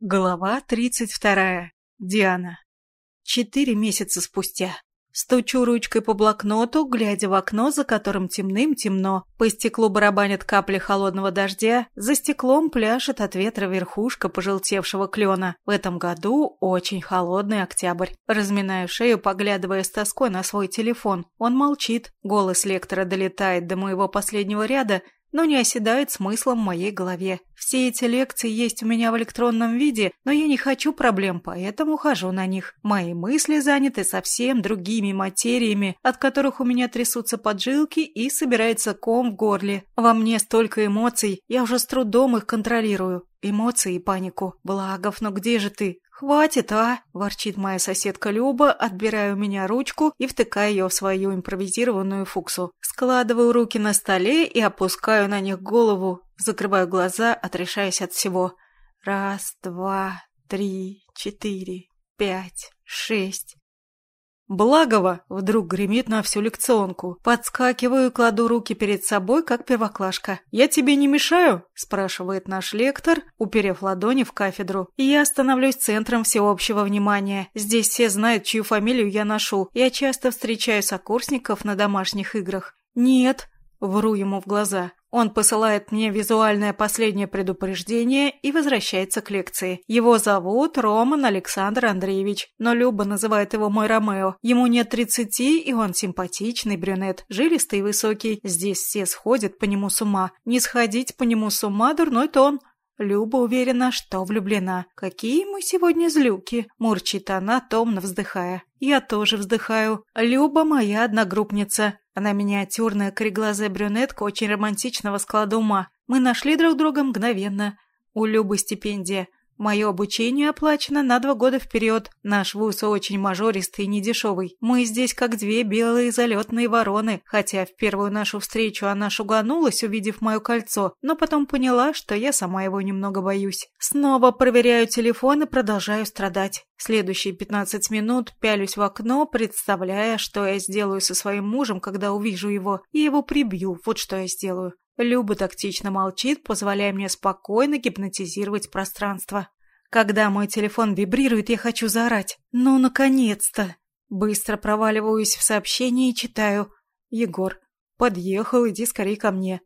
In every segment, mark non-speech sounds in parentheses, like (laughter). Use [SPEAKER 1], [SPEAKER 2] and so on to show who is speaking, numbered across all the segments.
[SPEAKER 1] Глава 32. Диана. Четыре месяца спустя. Стучу ручкой по блокноту, глядя в окно, за которым темным-темно. По стеклу барабанят капли холодного дождя, за стеклом пляшет от ветра верхушка пожелтевшего клена. В этом году очень холодный октябрь. Разминаю шею, поглядывая с тоской на свой телефон. Он молчит. Голос лектора долетает до моего последнего ряда, но не оседает смыслом в моей голове. Все эти лекции есть у меня в электронном виде, но я не хочу проблем, поэтому хожу на них. Мои мысли заняты совсем другими материями, от которых у меня трясутся поджилки и собирается ком в горле. Во мне столько эмоций, я уже с трудом их контролирую. Эмоции и панику. Благов, но где же ты? «Хватит, а!» – ворчит моя соседка Люба, отбирая у меня ручку и втыкая ее в свою импровизированную фуксу. Складываю руки на столе и опускаю на них голову, закрываю глаза, отрешаясь от всего. Раз, два, три, четыре, пять, шесть. Благово вдруг гремит на всю лекционку. Подскакиваю и кладу руки перед собой, как первоклашка. «Я тебе не мешаю?» – спрашивает наш лектор, уперев ладони в кафедру. И я становлюсь центром всеобщего внимания. Здесь все знают, чью фамилию я ношу. Я часто встречаю сокурсников на домашних играх. «Нет», – вру ему в глаза. Он посылает мне визуальное последнее предупреждение и возвращается к лекции. Его зовут Роман Александр Андреевич, но Люба называет его мой Ромео. Ему нет тридцати, и он симпатичный брюнет, жилистый и высокий. Здесь все сходят по нему с ума. Не сходить по нему с ума – дурной тон. Люба уверена, что влюблена. «Какие мы сегодня злюки!» – мурчит она, томно вздыхая. Я тоже вздыхаю. Люба моя одногруппница. Она миниатюрная, кореглазая брюнетка очень романтичного склада ума. Мы нашли друг друга мгновенно. У Любы стипендия. Мое обучение оплачено на два года вперед. Наш вуз очень мажористый и недешевый. Мы здесь как две белые залетные вороны, хотя в первую нашу встречу она шуганулась, увидев мое кольцо, но потом поняла, что я сама его немного боюсь. Снова проверяю телефон и продолжаю страдать. Следующие 15 минут пялюсь в окно, представляя, что я сделаю со своим мужем, когда увижу его, и его прибью, вот что я сделаю. Люба тактично молчит, позволяя мне спокойно гипнотизировать пространство. Когда мой телефон вибрирует, я хочу заорать. Ну, наконец-то! Быстро проваливаюсь в сообщение и читаю. Егор. Подъехал, иди скорее ко мне.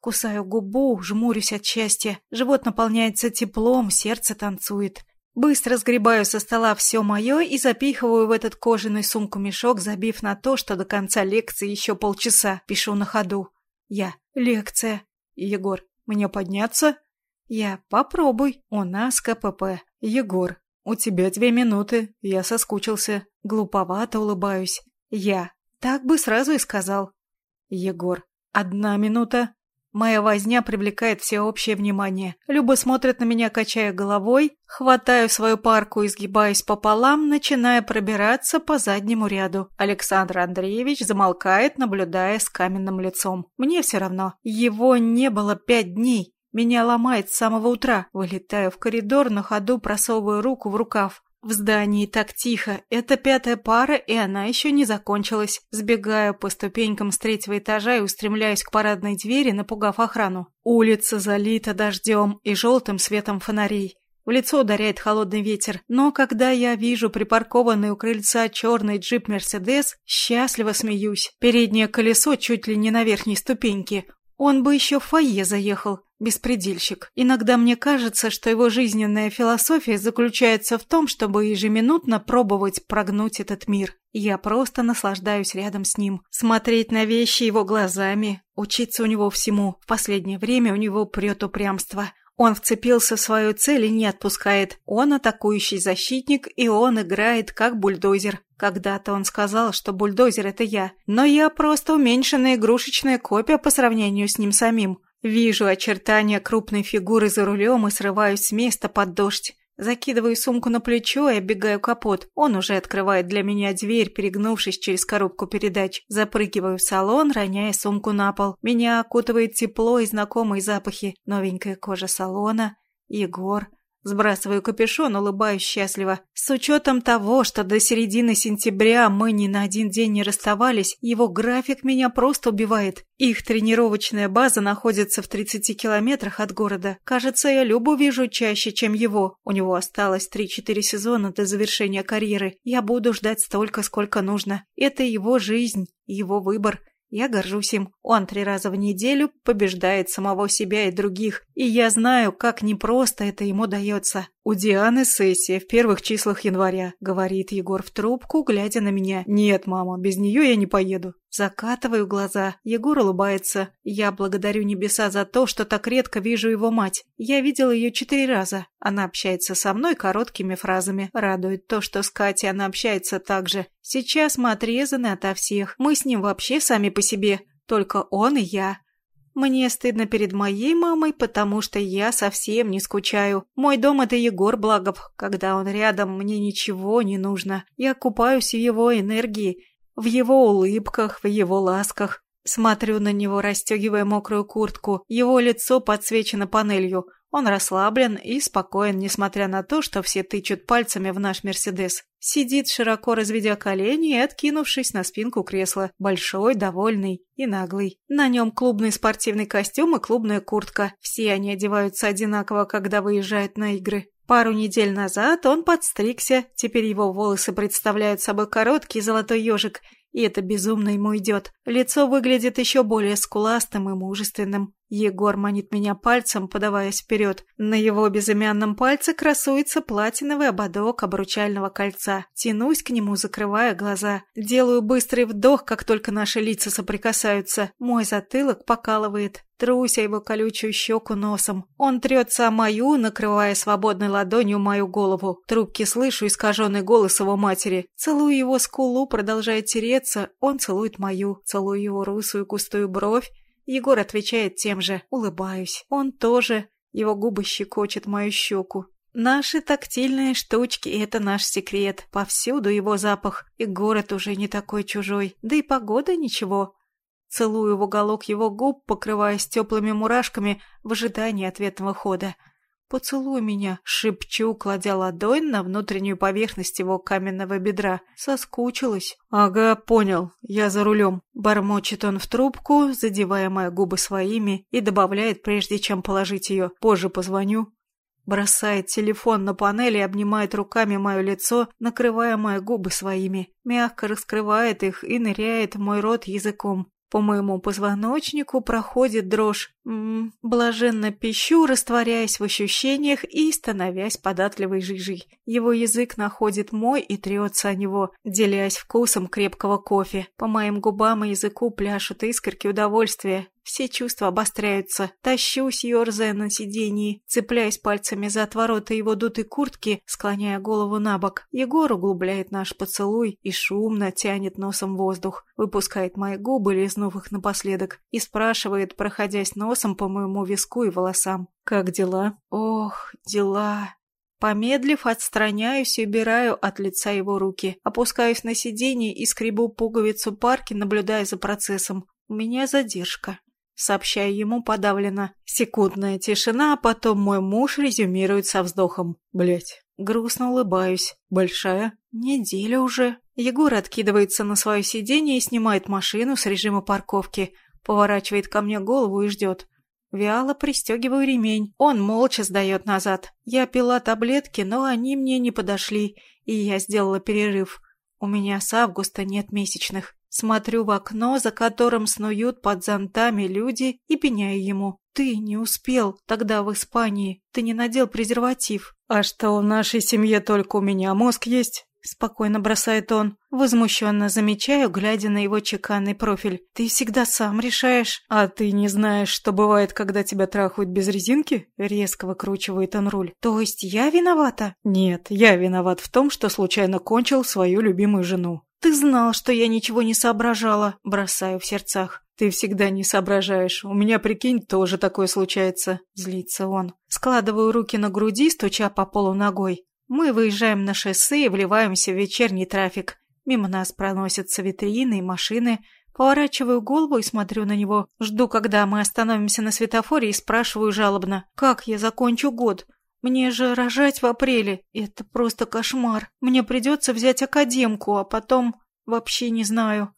[SPEAKER 1] Кусаю губу, жмурюсь от счастья. Живот наполняется теплом, сердце танцует. Быстро сгребаю со стола все мое и запихиваю в этот кожаный сумку-мешок, забив на то, что до конца лекции еще полчаса. Пишу на ходу. Я. Лекция. Егор. Мне подняться? Я. Попробуй. У нас КПП. Егор. У тебя две минуты. Я соскучился. Глуповато улыбаюсь. Я. Так бы сразу и сказал. Егор. Одна минута. Моя возня привлекает всеобщее внимание. Люба смотрит на меня, качая головой, хватаю свою парку и сгибаюсь пополам, начиная пробираться по заднему ряду. Александр Андреевич замолкает, наблюдая с каменным лицом. Мне все равно. Его не было пять дней. Меня ломает с самого утра. Вылетаю в коридор, на ходу просовываю руку в рукав. В здании так тихо. Это пятая пара, и она еще не закончилась. Сбегаю по ступенькам с третьего этажа и устремляюсь к парадной двери, напугав охрану. Улица залита дождем и желтым светом фонарей. В лицо ударяет холодный ветер, но когда я вижу припаркованный у крыльца черный джип «Мерседес», счастливо смеюсь. Переднее колесо чуть ли не на верхней ступеньке. Он бы еще в фойе заехал, беспредельщик. Иногда мне кажется, что его жизненная философия заключается в том, чтобы ежеминутно пробовать прогнуть этот мир. Я просто наслаждаюсь рядом с ним. Смотреть на вещи его глазами, учиться у него всему. В последнее время у него прет упрямство. Он вцепился в свою цель и не отпускает. Он атакующий защитник, и он играет как бульдозер. Когда-то он сказал, что бульдозер — это я, но я просто уменьшенная игрушечная копия по сравнению с ним самим. Вижу очертания крупной фигуры за рулем и срываюсь с места под дождь. Закидываю сумку на плечо и оббегаю капот. Он уже открывает для меня дверь, перегнувшись через коробку передач. Запрыгиваю в салон, роняя сумку на пол. Меня окутывает тепло и знакомые запахи. Новенькая кожа салона. Егор. Сбрасываю капюшон, улыбаюсь счастливо. С учетом того, что до середины сентября мы ни на один день не расставались, его график меня просто убивает. Их тренировочная база находится в 30 километрах от города. Кажется, я Любу вижу чаще, чем его. У него осталось 3-4 сезона до завершения карьеры. Я буду ждать столько, сколько нужно. Это его жизнь, его выбор. Я горжусь им. Он три раза в неделю побеждает самого себя и других. И я знаю, как непросто это ему дается. «У Дианы сессия в первых числах января», — говорит Егор в трубку, глядя на меня. «Нет, мама, без нее я не поеду». Закатываю глаза. Егор улыбается. Я благодарю небеса за то, что так редко вижу его мать. Я видела ее четыре раза. Она общается со мной короткими фразами. Радует то, что с Катей она общается так же. Сейчас мы отрезаны ото всех. Мы с ним вообще сами по себе. Только он и я. Мне стыдно перед моей мамой, потому что я совсем не скучаю. Мой дом — это Егор Благов. Когда он рядом, мне ничего не нужно. Я купаюсь в его энергии, в его улыбках, в его ласках. Смотрю на него, расстегивая мокрую куртку. Его лицо подсвечено панелью. Он расслаблен и спокоен, несмотря на то, что все тычут пальцами в наш «Мерседес». Сидит, широко разведя колени и откинувшись на спинку кресла. Большой, довольный и наглый. На нем клубный спортивный костюм и клубная куртка. Все они одеваются одинаково, когда выезжают на игры. Пару недель назад он подстригся, теперь его волосы представляют собой короткий золотой ежик, и это безумно ему идет. Лицо выглядит еще более скуластым и мужественным. Егор манит меня пальцем, подаваясь вперед. На его безымянном пальце красуется платиновый ободок обручального кольца. Тянусь к нему, закрывая глаза. Делаю быстрый вдох, как только наши лица соприкасаются. Мой затылок покалывает. Труся его колючую щеку носом. Он трется о мою, накрывая свободной ладонью мою голову. Трубки слышу искаженный голос его матери. Целую его скулу, продолжая тереться. Он целует мою. Целую его русую густую бровь. Егор отвечает тем же. Улыбаюсь. Он тоже. Его губы щекочет мою щеку. Наши тактильные штучки — это наш секрет. Повсюду его запах, и город уже не такой чужой. Да и погода ничего. Целую в уголок его губ, покрываясь теплыми мурашками в ожидании ответного хода. «Поцелуй меня», — шепчу, кладя ладонь на внутреннюю поверхность его каменного бедра. Соскучилась. «Ага, понял. Я за рулем». Бормочет он в трубку, задевая мои губы своими, и добавляет, прежде чем положить ее. «Позже позвоню». Бросает телефон на панель и обнимает руками мое лицо, накрывая мои губы своими. Мягко раскрывает их и ныряет в мой рот языком. По моему позвоночнику проходит дрожь. М -м, блаженно пищу, растворяясь в ощущениях и становясь податливой жижей. Его язык находит мой и трется о него, делясь вкусом крепкого кофе. По моим губам и языку пляшут искорки удовольствия. Все чувства обостряются. Тащусь, ерзая на сиденье, цепляясь пальцами за отвороты его дутой куртки, склоняя голову на бок. Егор углубляет наш поцелуй и шумно тянет носом воздух, выпускает мои губы, лизнув их напоследок, и спрашивает, проходясь носом по моему виску и волосам. «Как дела?» «Ох, дела...» Помедлив, отстраняюсь и убираю от лица его руки. Опускаюсь на сиденье и скребу пуговицу парки, наблюдая за процессом. У меня задержка. Сообщаю ему подавленно. Секундная тишина, а потом мой муж резюмирует со вздохом. Блять. Грустно улыбаюсь. Большая? Неделя уже. Егор откидывается на свое сиденье и снимает машину с режима парковки. Поворачивает ко мне голову и ждет. Вяло пристегиваю ремень. Он молча сдает назад. Я пила таблетки, но они мне не подошли, и я сделала перерыв. У меня с августа нет месячных. Смотрю в окно, за которым снуют под зонтами люди, и пеняю ему. «Ты не успел тогда в Испании. Ты не надел презерватив». «А что, в нашей семье только у меня мозг есть?» Спокойно бросает он. Возмущенно замечаю, глядя на его чеканный профиль. «Ты всегда сам решаешь». «А ты не знаешь, что бывает, когда тебя трахают без резинки?» Резко выкручивает он руль. «То есть я виновата?» «Нет, я виноват в том, что случайно кончил свою любимую жену. «Ты знал, что я ничего не соображала», — бросаю в сердцах. «Ты всегда не соображаешь. У меня, прикинь, тоже такое случается», — злится он. Складываю руки на груди, стуча по полу ногой. Мы выезжаем на шоссе и вливаемся в вечерний трафик. Мимо нас проносятся витрины и машины. Поворачиваю голову и смотрю на него. Жду, когда мы остановимся на светофоре и спрашиваю жалобно, как я закончу год. Мне же рожать в апреле. Это просто кошмар. Мне придется взять академку, а потом... Вообще не знаю.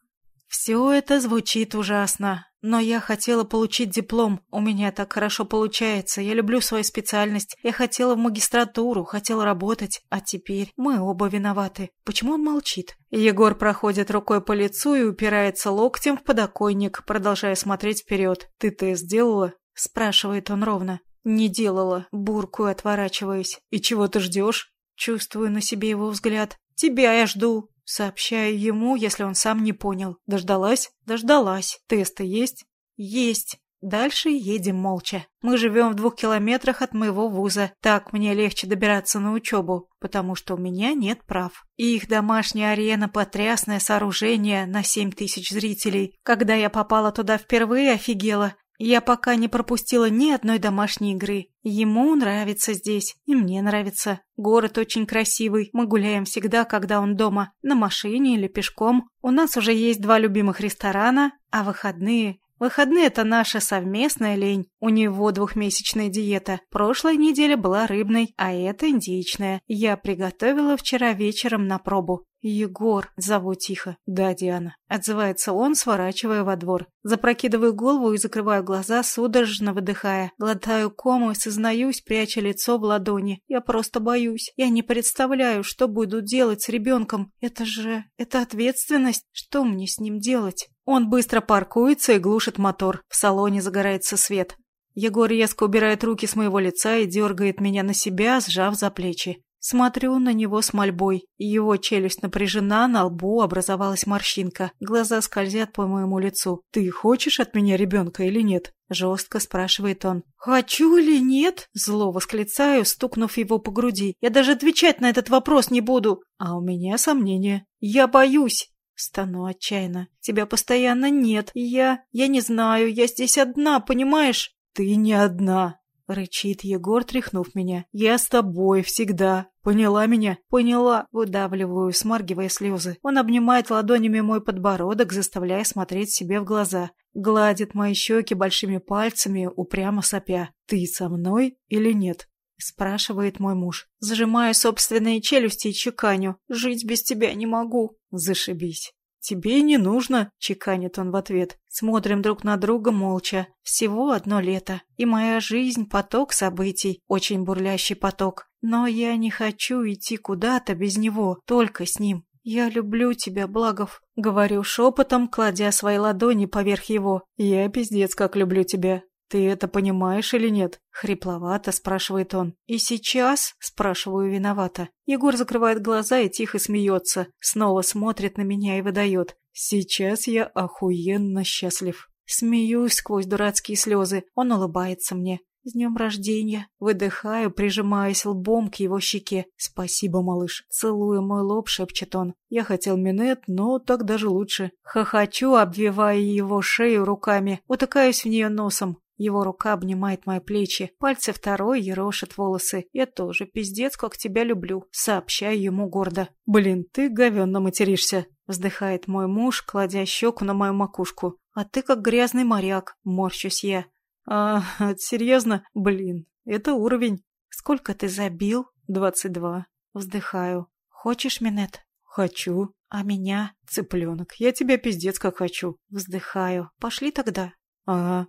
[SPEAKER 1] Все это звучит ужасно. Но я хотела получить диплом. У меня так хорошо получается. Я люблю свою специальность. Я хотела в магистратуру, хотела работать. А теперь мы оба виноваты. Почему он молчит? Егор проходит рукой по лицу и упирается локтем в подоконник, продолжая смотреть вперед. «Ты тест сделала?» – спрашивает он ровно. «Не делала». Буркую, отворачиваюсь. «И чего ты ждешь?» Чувствую на себе его взгляд. «Тебя я жду». Сообщаю ему, если он сам не понял. Дождалась? Дождалась. Тесты есть? Есть. Дальше едем молча. Мы живем в двух километрах от моего вуза. Так мне легче добираться на учебу, потому что у меня нет прав. Их домашняя арена – потрясное сооружение на семь тысяч зрителей. Когда я попала туда впервые, офигела. Я пока не пропустила ни одной домашней игры. Ему нравится здесь, и мне нравится. Город очень красивый, мы гуляем всегда, когда он дома, на машине или пешком. У нас уже есть два любимых ресторана, а выходные Выходные – это наша совместная лень. У него двухмесячная диета. Прошлая неделя была рыбной, а это индичная. Я приготовила вчера вечером на пробу. «Егор», — зову тихо. «Да, Диана». Отзывается он, сворачивая во двор. Запрокидываю голову и закрываю глаза, судорожно выдыхая. Глотаю кому и сознаюсь, пряча лицо в ладони. Я просто боюсь. Я не представляю, что буду делать с ребенком. Это же... это ответственность. Что мне с ним делать? Он быстро паркуется и глушит мотор. В салоне загорается свет. Егор резко убирает руки с моего лица и дергает меня на себя, сжав за плечи. Смотрю на него с мольбой. Его челюсть напряжена, на лбу образовалась морщинка. Глаза скользят по моему лицу. «Ты хочешь от меня ребенка или нет?» Жестко спрашивает он. «Хочу или нет?» Зло восклицаю, стукнув его по груди. «Я даже отвечать на этот вопрос не буду!» А у меня сомнения. «Я боюсь!» Стану отчаянно. Тебя постоянно нет. Я... я не знаю. Я здесь одна, понимаешь? Ты не одна. Рычит Егор, тряхнув меня. Я с тобой всегда. Поняла меня? Поняла. Выдавливаю, смаргивая слезы. Он обнимает ладонями мой подбородок, заставляя смотреть себе в глаза. Гладит мои щеки большими пальцами, упрямо сопя. Ты со мной или нет? Спрашивает мой муж. Зажимаю собственные челюсти и чеканю. Жить без тебя не могу. Зашибись. «Тебе не нужно», — чеканит он в ответ. Смотрим друг на друга молча. Всего одно лето. И моя жизнь — поток событий, очень бурлящий поток. Но я не хочу идти куда-то без него, только с ним. «Я люблю тебя, Благов», — говорю шепотом, кладя свои ладони поверх его. «Я пиздец как люблю тебя. «Ты это понимаешь или нет?» — хрипловато спрашивает он. «И сейчас?» — спрашиваю виновато. Егор закрывает глаза и тихо смеется, снова смотрит на меня и выдает. «Сейчас я охуенно счастлив». Смеюсь сквозь дурацкие слезы, он улыбается мне. «С днем рождения!» Выдыхаю, прижимаясь лбом к его щеке. «Спасибо, малыш!» Целую мой лоб, шепчет он. «Я хотел минет, но так даже лучше». Хохочу, обвивая его шею руками, утыкаюсь в нее носом. Его рука обнимает мои плечи, пальцы второй ерошит волосы. Я тоже пиздец, как тебя люблю, сообщаю ему гордо. Блин, ты говенно материшься, вздыхает мой муж, кладя щеку на мою макушку. А ты как грязный моряк, морщусь я. А, (laughs) серьезно? Блин, это уровень. Сколько ты забил? Двадцать два. Вздыхаю. Хочешь минет? Хочу. А меня? Цыпленок, я тебя пиздец как хочу. Вздыхаю. Пошли тогда. Ага.